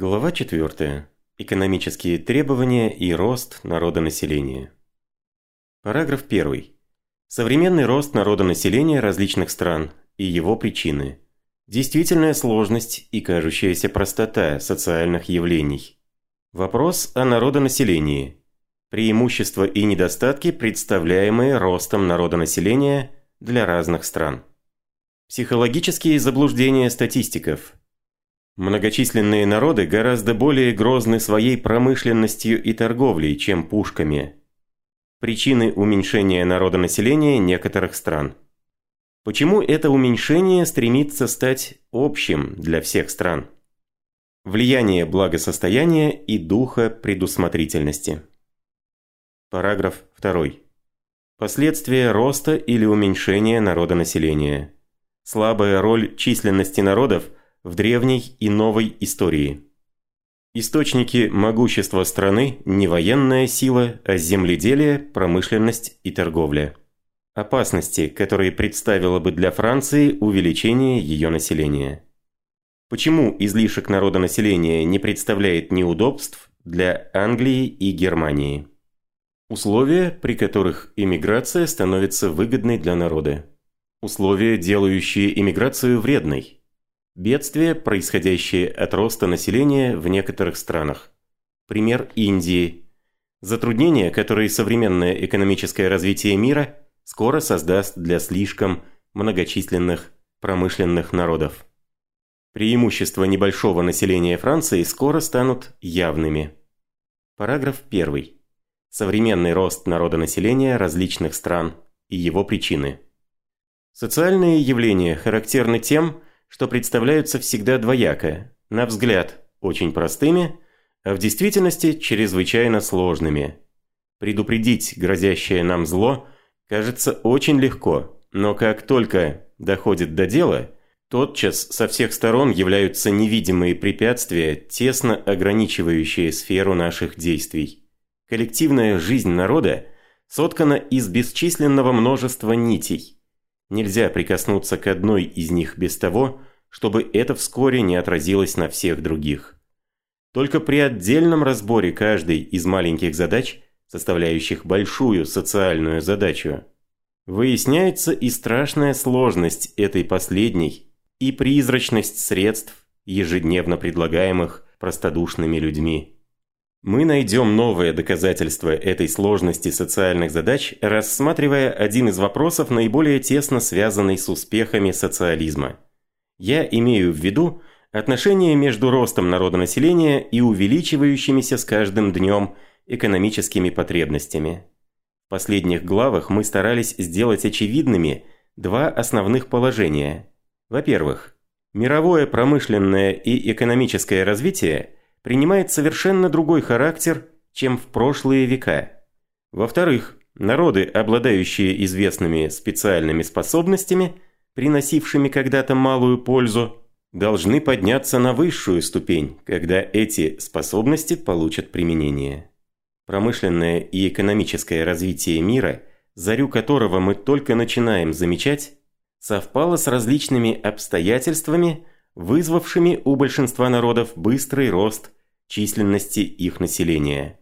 Глава 4. Экономические требования и рост народонаселения. Параграф 1. Современный рост народонаселения различных стран и его причины. Действительная сложность и кажущаяся простота социальных явлений. Вопрос о народонаселении. Преимущества и недостатки, представляемые ростом народонаселения для разных стран. Психологические заблуждения статистиков. Многочисленные народы гораздо более грозны своей промышленностью и торговлей, чем пушками. Причины уменьшения народонаселения некоторых стран. Почему это уменьшение стремится стать общим для всех стран? Влияние благосостояния и духа предусмотрительности. Параграф 2. Последствия роста или уменьшения народонаселения. Слабая роль численности народов в древней и новой истории. Источники могущества страны – не военная сила, а земледелие, промышленность и торговля. Опасности, которые представило бы для Франции увеличение ее населения. Почему излишек народонаселения не представляет неудобств для Англии и Германии? Условия, при которых иммиграция становится выгодной для народа. Условия, делающие иммиграцию вредной. Бедствия, происходящие от роста населения в некоторых странах. Пример Индии. Затруднения, которые современное экономическое развитие мира скоро создаст для слишком многочисленных промышленных народов. Преимущества небольшого населения Франции скоро станут явными. Параграф 1. Современный рост народонаселения различных стран и его причины. Социальные явления характерны тем, что представляются всегда двояко, на взгляд очень простыми, а в действительности чрезвычайно сложными. Предупредить грозящее нам зло кажется очень легко, но как только доходит до дела, тотчас со всех сторон являются невидимые препятствия, тесно ограничивающие сферу наших действий. Коллективная жизнь народа соткана из бесчисленного множества нитей – Нельзя прикоснуться к одной из них без того, чтобы это вскоре не отразилось на всех других. Только при отдельном разборе каждой из маленьких задач, составляющих большую социальную задачу, выясняется и страшная сложность этой последней, и призрачность средств, ежедневно предлагаемых простодушными людьми. Мы найдем новое доказательство этой сложности социальных задач, рассматривая один из вопросов, наиболее тесно связанный с успехами социализма. Я имею в виду отношение между ростом народонаселения и увеличивающимися с каждым днем экономическими потребностями. В последних главах мы старались сделать очевидными два основных положения. Во-первых, мировое промышленное и экономическое развитие – принимает совершенно другой характер, чем в прошлые века. Во-вторых, народы, обладающие известными специальными способностями, приносившими когда-то малую пользу, должны подняться на высшую ступень, когда эти способности получат применение. Промышленное и экономическое развитие мира, зарю которого мы только начинаем замечать, совпало с различными обстоятельствами, вызвавшими у большинства народов быстрый рост численности их населения.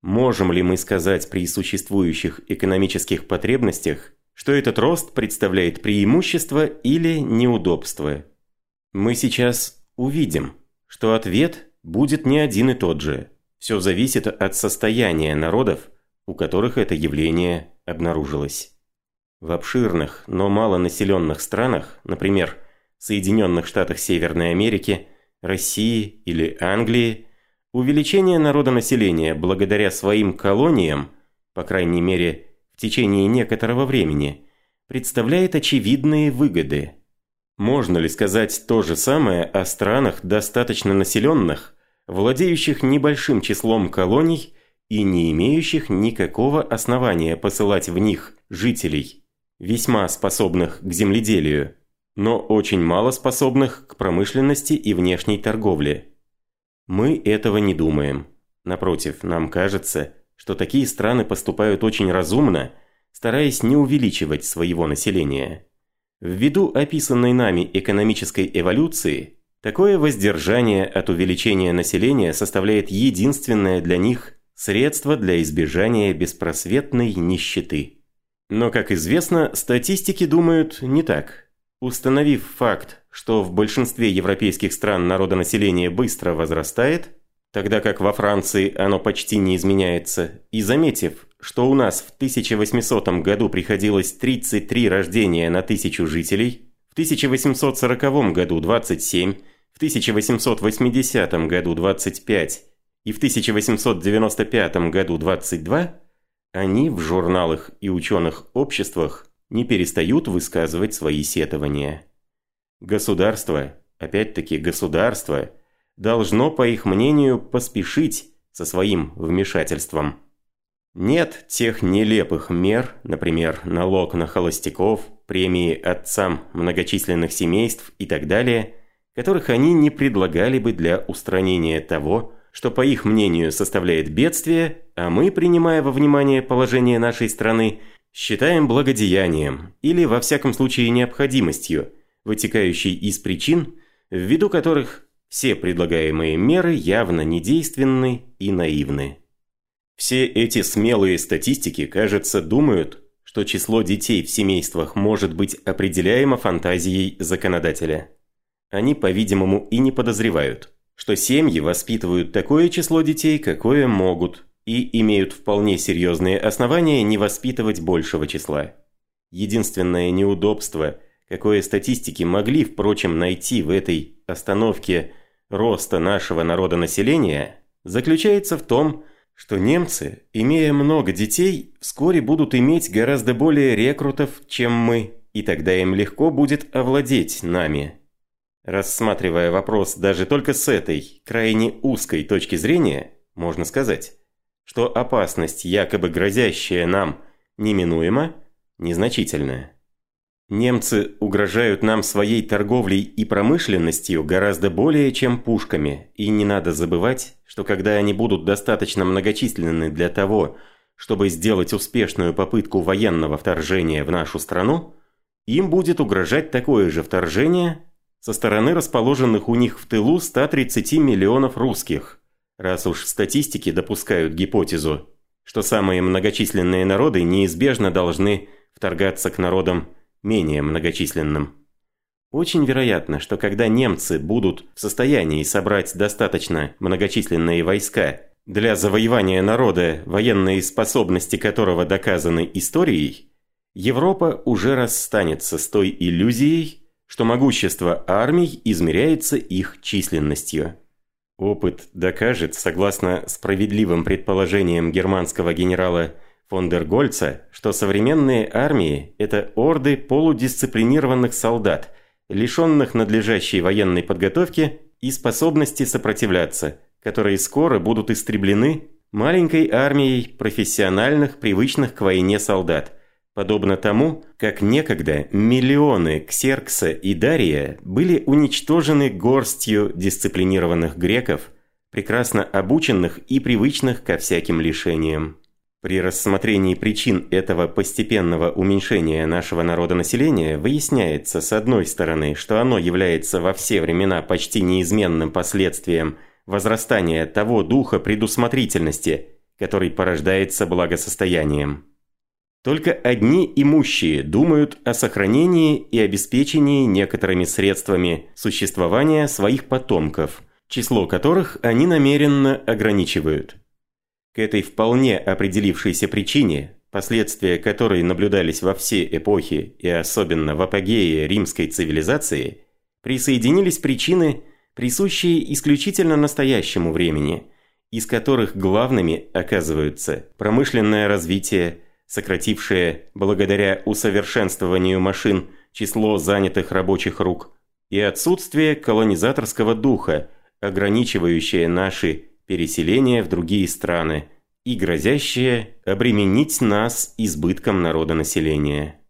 Можем ли мы сказать при существующих экономических потребностях, что этот рост представляет преимущество или неудобство? Мы сейчас увидим, что ответ будет не один и тот же. Все зависит от состояния народов, у которых это явление обнаружилось. В обширных, но малонаселенных странах, например, Соединенных Штатах Северной Америки, России или Англии, увеличение народонаселения благодаря своим колониям, по крайней мере в течение некоторого времени, представляет очевидные выгоды. Можно ли сказать то же самое о странах достаточно населенных, владеющих небольшим числом колоний и не имеющих никакого основания посылать в них жителей, весьма способных к земледелию? Но очень мало способных к промышленности и внешней торговле. Мы этого не думаем. Напротив, нам кажется, что такие страны поступают очень разумно, стараясь не увеличивать своего населения. Ввиду описанной нами экономической эволюции, Такое воздержание от увеличения населения составляет единственное для них средство для избежания беспросветной нищеты. Но, как известно, статистики думают не так. Установив факт, что в большинстве европейских стран народонаселение быстро возрастает, тогда как во Франции оно почти не изменяется, и заметив, что у нас в 1800 году приходилось 33 рождения на тысячу жителей, в 1840 году 27, в 1880 году 25 и в 1895 году 22, они в журналах и ученых обществах не перестают высказывать свои сетования. Государство, опять-таки государство, должно, по их мнению, поспешить со своим вмешательством. Нет тех нелепых мер, например, налог на холостяков, премии отцам многочисленных семейств и так далее, которых они не предлагали бы для устранения того, что по их мнению составляет бедствие, а мы, принимая во внимание положение нашей страны, считаем благодеянием или, во всяком случае, необходимостью, вытекающей из причин, ввиду которых все предлагаемые меры явно недейственны и наивны. Все эти смелые статистики, кажется, думают, что число детей в семействах может быть определяемо фантазией законодателя. Они, по-видимому, и не подозревают, что семьи воспитывают такое число детей, какое могут, и имеют вполне серьезные основания не воспитывать большего числа. Единственное неудобство, какое статистики могли, впрочем, найти в этой остановке роста нашего народонаселения, заключается в том, что немцы, имея много детей, вскоре будут иметь гораздо более рекрутов, чем мы, и тогда им легко будет овладеть нами. Рассматривая вопрос даже только с этой, крайне узкой точки зрения, можно сказать, что опасность, якобы грозящая нам, неминуема, незначительная. Немцы угрожают нам своей торговлей и промышленностью гораздо более, чем пушками, и не надо забывать, что когда они будут достаточно многочисленны для того, чтобы сделать успешную попытку военного вторжения в нашу страну, им будет угрожать такое же вторжение – со стороны расположенных у них в тылу 130 миллионов русских, раз уж статистики допускают гипотезу, что самые многочисленные народы неизбежно должны вторгаться к народам менее многочисленным. Очень вероятно, что когда немцы будут в состоянии собрать достаточно многочисленные войска для завоевания народа, военные способности которого доказаны историей, Европа уже расстанется с той иллюзией, что могущество армий измеряется их численностью. Опыт докажет, согласно справедливым предположениям германского генерала фон дер Гольца, что современные армии – это орды полудисциплинированных солдат, лишенных надлежащей военной подготовки и способности сопротивляться, которые скоро будут истреблены маленькой армией профессиональных, привычных к войне солдат – Подобно тому, как некогда миллионы Ксеркса и Дария были уничтожены горстью дисциплинированных греков, прекрасно обученных и привычных ко всяким лишениям. При рассмотрении причин этого постепенного уменьшения нашего народонаселения выясняется, с одной стороны, что оно является во все времена почти неизменным последствием возрастания того духа предусмотрительности, который порождается благосостоянием. Только одни имущие думают о сохранении и обеспечении некоторыми средствами существования своих потомков, число которых они намеренно ограничивают. К этой вполне определившейся причине, последствия которой наблюдались во все эпохи и особенно в апогее римской цивилизации, присоединились причины, присущие исключительно настоящему времени, из которых главными оказываются промышленное развитие, сократившее, благодаря усовершенствованию машин, число занятых рабочих рук, и отсутствие колонизаторского духа, ограничивающее наши переселения в другие страны и грозящее обременить нас избытком народонаселения.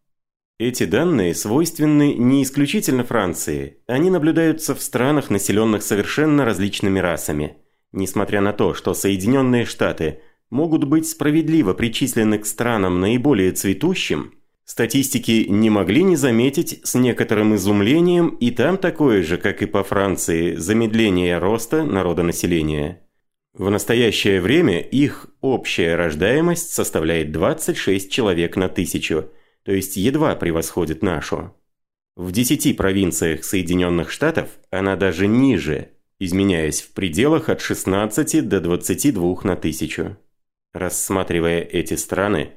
Эти данные свойственны не исключительно Франции, они наблюдаются в странах, населенных совершенно различными расами. Несмотря на то, что Соединенные Штаты – могут быть справедливо причислены к странам наиболее цветущим, Статистики не могли не заметить с некоторым изумлением и там такое же, как и по Франции, замедление роста народонаселения. В настоящее время их общая рождаемость составляет 26 человек на тысячу, то есть едва превосходит нашу. В 10 провинциях Соединенных Штатов она даже ниже, изменяясь в пределах от 16 до 22 на тысячу. Рассматривая эти страны,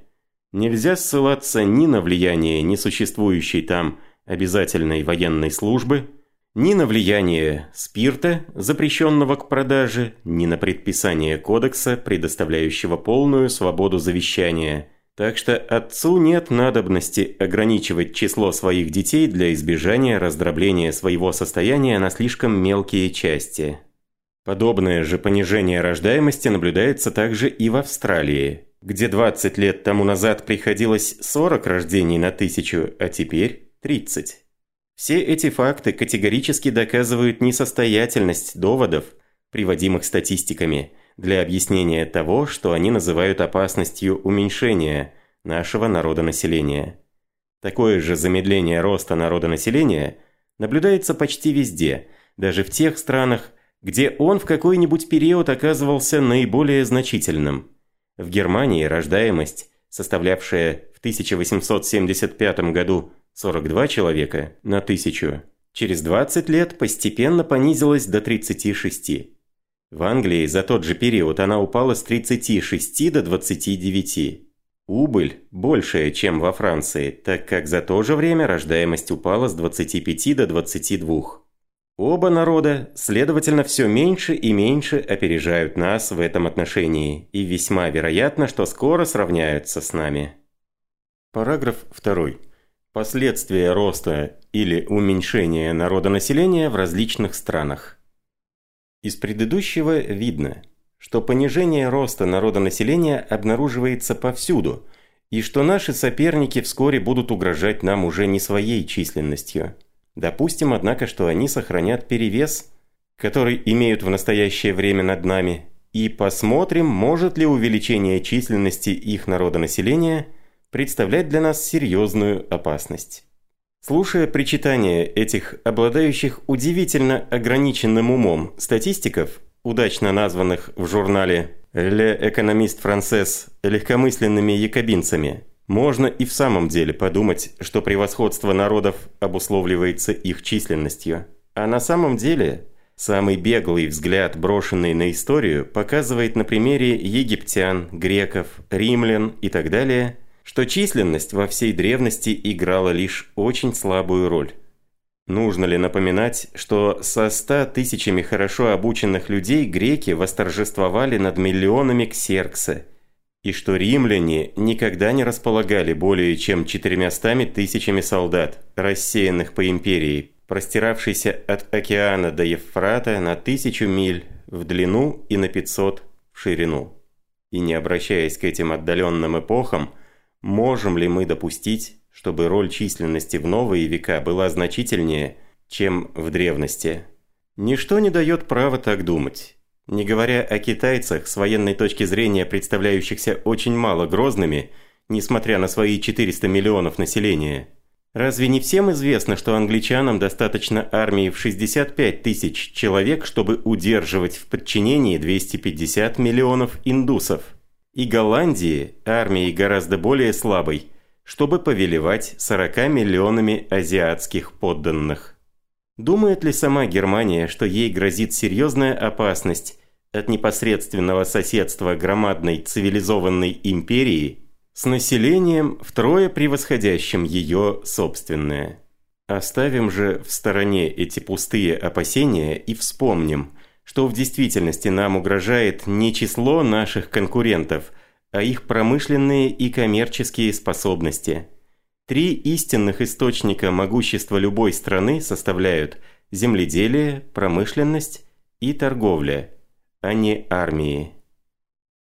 нельзя ссылаться ни на влияние несуществующей там обязательной военной службы, ни на влияние спирта, запрещенного к продаже, ни на предписание кодекса, предоставляющего полную свободу завещания. Так что отцу нет надобности ограничивать число своих детей для избежания раздробления своего состояния на слишком мелкие части. Подобное же понижение рождаемости наблюдается также и в Австралии, где 20 лет тому назад приходилось 40 рождений на тысячу, а теперь 30. Все эти факты категорически доказывают несостоятельность доводов, приводимых статистиками, для объяснения того, что они называют опасностью уменьшения нашего народонаселения. Такое же замедление роста народонаселения наблюдается почти везде, даже в тех странах, где он в какой-нибудь период оказывался наиболее значительным. В Германии рождаемость, составлявшая в 1875 году 42 человека на тысячу, через 20 лет постепенно понизилась до 36. В Англии за тот же период она упала с 36 до 29. Убыль большая, чем во Франции, так как за то же время рождаемость упала с 25 до 22. Оба народа, следовательно, все меньше и меньше опережают нас в этом отношении, и весьма вероятно, что скоро сравняются с нами. Параграф 2. Последствия роста или уменьшения народонаселения в различных странах. Из предыдущего видно, что понижение роста народонаселения обнаруживается повсюду, и что наши соперники вскоре будут угрожать нам уже не своей численностью – Допустим, однако, что они сохранят перевес, который имеют в настоящее время над нами, и посмотрим, может ли увеличение численности их народонаселения представлять для нас серьезную опасность. Слушая причитания этих обладающих удивительно ограниченным умом статистиков, удачно названных в журнале «Le Economiste Français» легкомысленными якобинцами, можно и в самом деле подумать, что превосходство народов обусловливается их численностью. А на самом деле, самый беглый взгляд, брошенный на историю, показывает на примере египтян, греков, римлян и так далее, что численность во всей древности играла лишь очень слабую роль. Нужно ли напоминать, что со ста тысячами хорошо обученных людей греки восторжествовали над миллионами ксеркса – и что римляне никогда не располагали более чем четырьмястами тысячами солдат, рассеянных по империи, простиравшейся от океана до Евфрата на тысячу миль в длину и на 500 в ширину. И не обращаясь к этим отдаленным эпохам, можем ли мы допустить, чтобы роль численности в новые века была значительнее, чем в древности? Ничто не дает права так думать. Не говоря о китайцах, с военной точки зрения представляющихся очень мало грозными, несмотря на свои 400 миллионов населения. Разве не всем известно, что англичанам достаточно армии в 65 тысяч человек, чтобы удерживать в подчинении 250 миллионов индусов? И Голландии армией гораздо более слабой, чтобы повелевать 40 миллионами азиатских подданных. Думает ли сама Германия, что ей грозит серьезная опасность от непосредственного соседства громадной цивилизованной империи с населением, втрое превосходящим ее собственное? Оставим же в стороне эти пустые опасения и вспомним, что в действительности нам угрожает не число наших конкурентов, а их промышленные и коммерческие способности – Три истинных источника могущества любой страны составляют земледелие, промышленность и торговля, а не армии.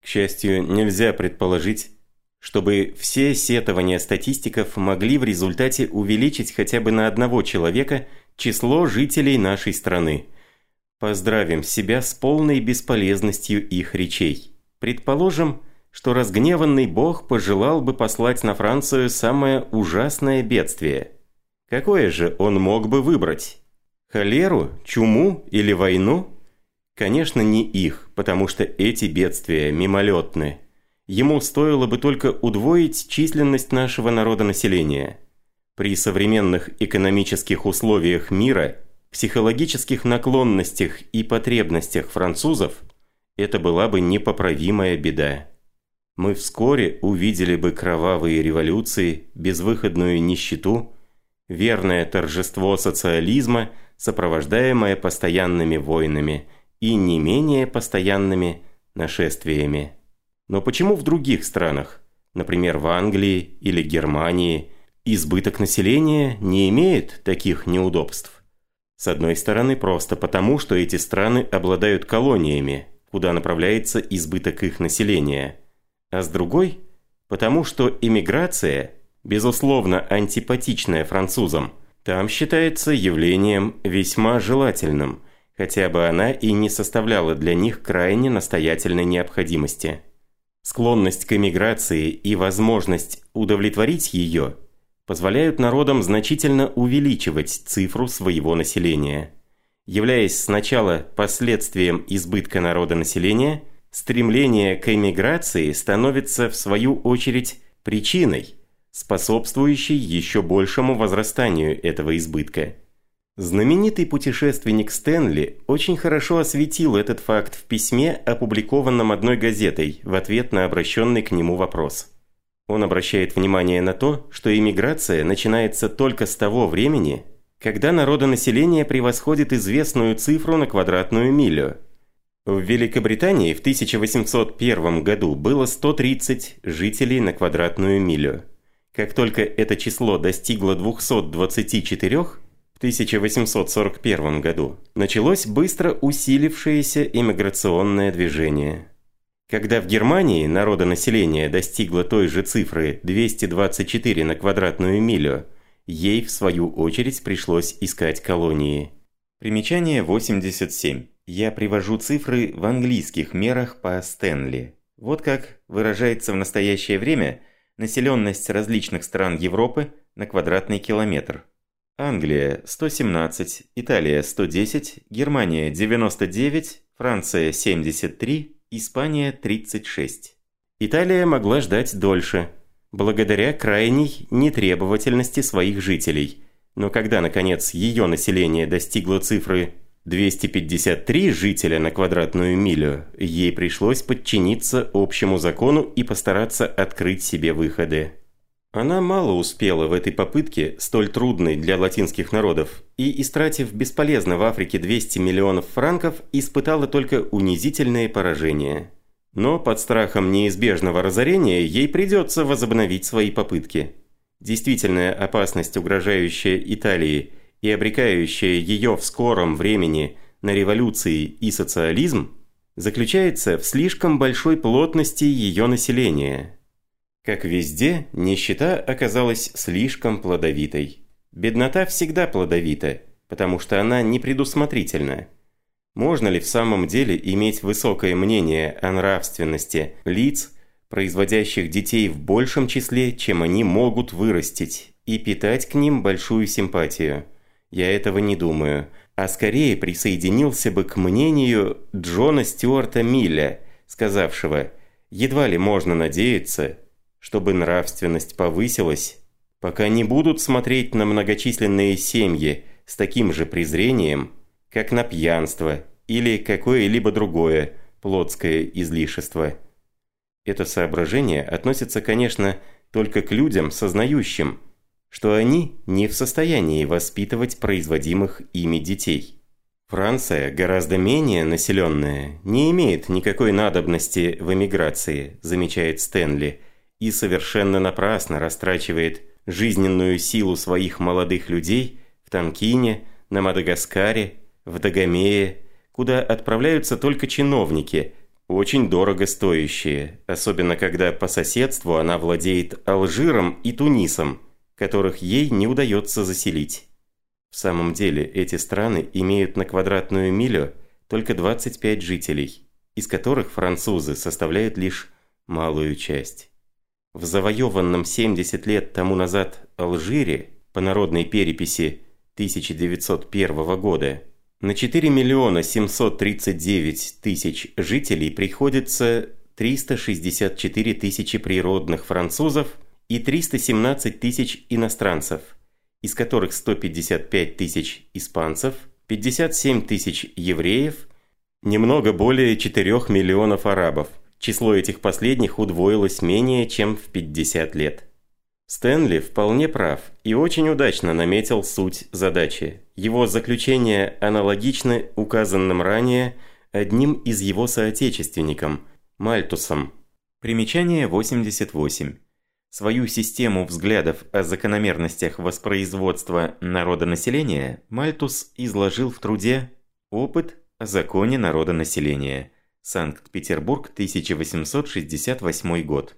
К счастью, нельзя предположить, чтобы все сетования статистиков могли в результате увеличить хотя бы на одного человека число жителей нашей страны. Поздравим себя с полной бесполезностью их речей. Предположим, что разгневанный бог пожелал бы послать на Францию самое ужасное бедствие. Какое же он мог бы выбрать? Холеру, чуму или войну? Конечно, не их, потому что эти бедствия мимолетны. Ему стоило бы только удвоить численность нашего народонаселения. При современных экономических условиях мира, психологических наклонностях и потребностях французов, это была бы непоправимая беда. Мы вскоре увидели бы кровавые революции, безвыходную нищету, верное торжество социализма, сопровождаемое постоянными войнами и не менее постоянными нашествиями. Но почему в других странах, например, в Англии или Германии, избыток населения не имеет таких неудобств. С одной стороны, просто потому, что эти страны обладают колониями, куда направляется избыток их населения. А с другой, потому что эмиграция, безусловно антипатичная французам, там считается явлением весьма желательным, хотя бы она и не составляла для них крайне настоятельной необходимости. Склонность к эмиграции и возможность удовлетворить ее – позволяют народам значительно увеличивать цифру своего населения. Являясь сначала последствием избытка народа населения, стремление к эмиграции становится в свою очередь причиной, способствующей еще большему возрастанию этого избытка. Знаменитый путешественник Стэнли очень хорошо осветил этот факт в письме, опубликованном одной газетой в ответ на обращенный к нему вопрос. Он обращает внимание на то, что иммиграция начинается только с того времени, когда народонаселение превосходит известную цифру на квадратную милю. В Великобритании в 1801 году было 130 жителей на квадратную милю. Как только это число достигло 224 в 1841 году, началось быстро усилившееся иммиграционное движение. Когда в Германии народонаселение достигло той же цифры 224 на квадратную милю, ей в свою очередь пришлось искать колонии. Примечание 87. Я привожу цифры в английских мерах по Стэнли. Вот как выражается в настоящее время населенность различных стран Европы на квадратный километр. Англия 117, Италия 110, Германия 99, Франция 73, Испания 36. Италия могла ждать дольше, благодаря крайней нетребовательности своих жителей. Но когда, наконец, ее население достигло цифры 253 жителя на квадратную милю, ей пришлось подчиниться общему закону и постараться открыть себе выходы. Она мало успела в этой попытке, столь трудной для латинских народов, и, истратив бесполезно в Африке 200 миллионов франков, испытала только унизительное поражение. Но под страхом неизбежного разорения ей придется возобновить свои попытки. Действительная опасность, угрожающая Италии и обрекающая ее в скором времени на революции и социализм, заключается в слишком большой плотности ее населения – как везде, нищета оказалась слишком плодовитой. Беднота всегда плодовита, потому что она непредусмотрительна. Можно ли в самом деле иметь высокое мнение о нравственности лиц, производящих детей в большем числе, чем они могут вырастить, и питать к ним большую симпатию? Я этого не думаю, а скорее присоединился бы к мнению Джона Стюарта Милля, сказавшего «Едва ли можно надеяться, чтобы нравственность повысилась, пока не будут смотреть на многочисленные семьи с таким же презрением, как на пьянство или какое-либо другое плотское излишество. Это соображение относится, конечно, только к людям, сознающим, что они не в состоянии воспитывать производимых ими детей. Франция, гораздо менее населенная, не имеет никакой надобности в эмиграции, замечает Стэнли, и совершенно напрасно растрачивает жизненную силу своих молодых людей в Танкине, на Мадагаскаре, в Дагомее, куда отправляются только чиновники, очень дорого стоящие, особенно когда по соседству она владеет Алжиром и Тунисом, которых ей не удается заселить. В самом деле эти страны имеют на квадратную милю только 25 жителей, из которых французы составляют лишь малую часть. В завоеванном 70 лет тому назад Алжире по народной переписи 1901 года на 4 миллиона 739 тысяч жителей приходится 364 тысячи природных французов и 317 тысяч иностранцев, из которых 155 тысяч испанцев, 57 тысяч евреев, немного более 4 миллионов арабов. Число этих последних удвоилось менее чем в 50 лет. Стэнли вполне прав и очень удачно наметил суть задачи. Его заключения аналогичны указанным ранее одним из его соотечественником – Мальтусом. Примечание 88. Свою систему взглядов о закономерностях воспроизводства народонаселения Мальтус изложил в труде «Опыт о законе народонаселения». Санкт-Петербург, 1868 год.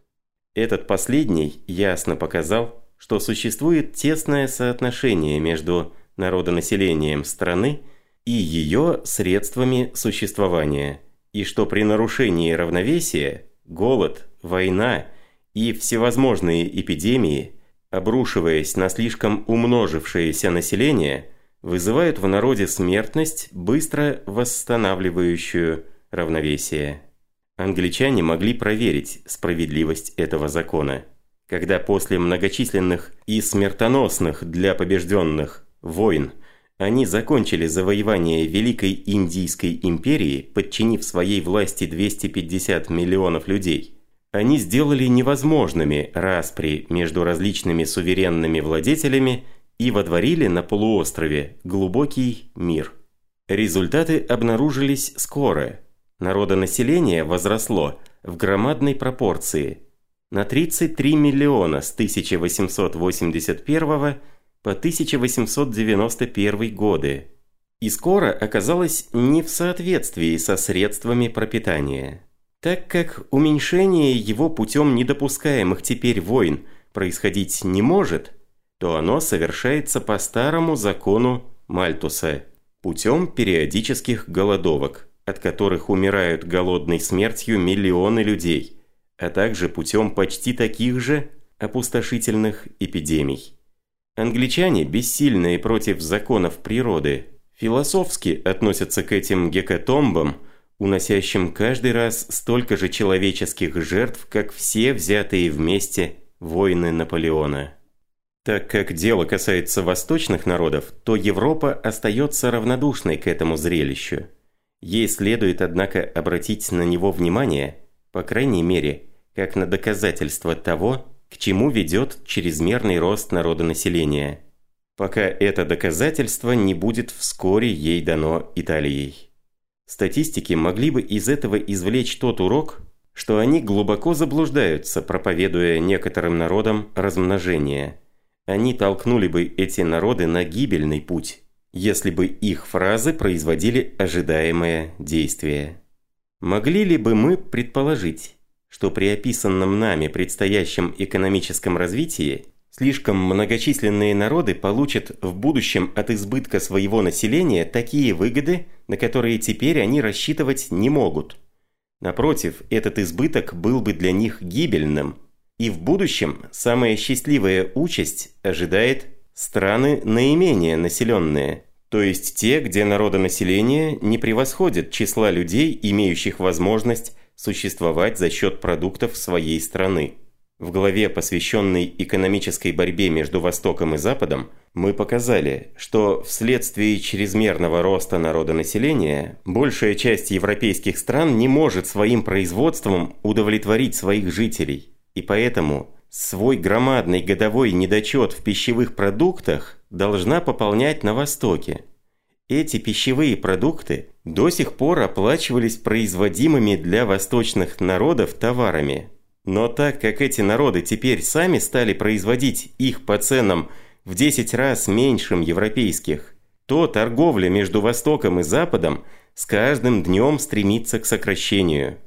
Этот последний ясно показал, что существует тесное соотношение между народонаселением страны и ее средствами существования, и что при нарушении равновесия голод, война и всевозможные эпидемии, обрушиваясь на слишком умножившееся население, вызывают в народе смертность, быстро восстанавливающую равновесие. Англичане могли проверить справедливость этого закона, когда после многочисленных и смертоносных для побежденных войн они закончили завоевание Великой Индийской империи, подчинив своей власти 250 миллионов людей. Они сделали невозможными распри между различными суверенными владетелями и водворили на полуострове глубокий мир. Результаты обнаружились скоро – Народонаселение возросло в громадной пропорции на 33 миллиона с 1881 по 1891 годы и скоро оказалось не в соответствии со средствами пропитания. Так как уменьшение его путем недопускаемых теперь войн происходить не может, то оно совершается по старому закону Мальтуса путем периодических голодовок от которых умирают голодной смертью миллионы людей, а также путем почти таких же опустошительных эпидемий. Англичане, бессильные против законов природы, философски относятся к этим гекатомбам, уносящим каждый раз столько же человеческих жертв, как все взятые вместе войны Наполеона. Так как дело касается восточных народов, то Европа остается равнодушной к этому зрелищу. Ей следует, однако, обратить на него внимание, по крайней мере, как на доказательство того, к чему ведет чрезмерный рост народонаселения, пока это доказательство не будет вскоре ей дано Италией. Статистики могли бы из этого извлечь тот урок, что они глубоко заблуждаются, проповедуя некоторым народам размножение. Они толкнули бы эти народы на гибельный путь если бы их фразы производили ожидаемое действие. Могли ли бы мы предположить, что при описанном нами предстоящем экономическом развитии слишком многочисленные народы получат в будущем от избытка своего населения такие выгоды, на которые теперь они рассчитывать не могут? Напротив, этот избыток был бы для них гибельным, и в будущем самая счастливая участь ожидает Страны наименее населенные, то есть те, где народонаселение не превосходит числа людей, имеющих возможность существовать за счет продуктов своей страны. В главе, посвященной экономической борьбе между Востоком и Западом, мы показали, что вследствие чрезмерного роста народонаселения большая часть европейских стран не может своим производством удовлетворить своих жителей, и поэтому – свой громадный годовой недочет в пищевых продуктах должна пополнять на Востоке. Эти пищевые продукты до сих пор оплачивались производимыми для восточных народов товарами. Но так как эти народы теперь сами стали производить их по ценам в 10 раз меньшим европейских, то торговля между Востоком и Западом с каждым днем стремится к сокращению.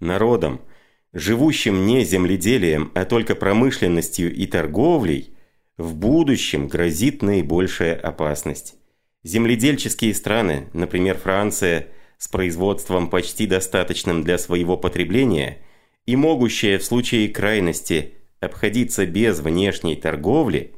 Народам – живущим не земледелием, а только промышленностью и торговлей, в будущем грозит наибольшая опасность. Земледельческие страны, например Франция, с производством почти достаточным для своего потребления, и могущая в случае крайности обходиться без внешней торговли,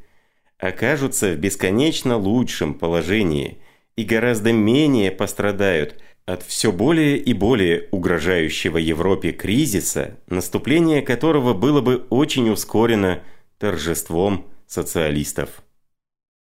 окажутся в бесконечно лучшем положении и гораздо менее пострадают от все более и более угрожающего Европе кризиса, наступление которого было бы очень ускорено торжеством социалистов.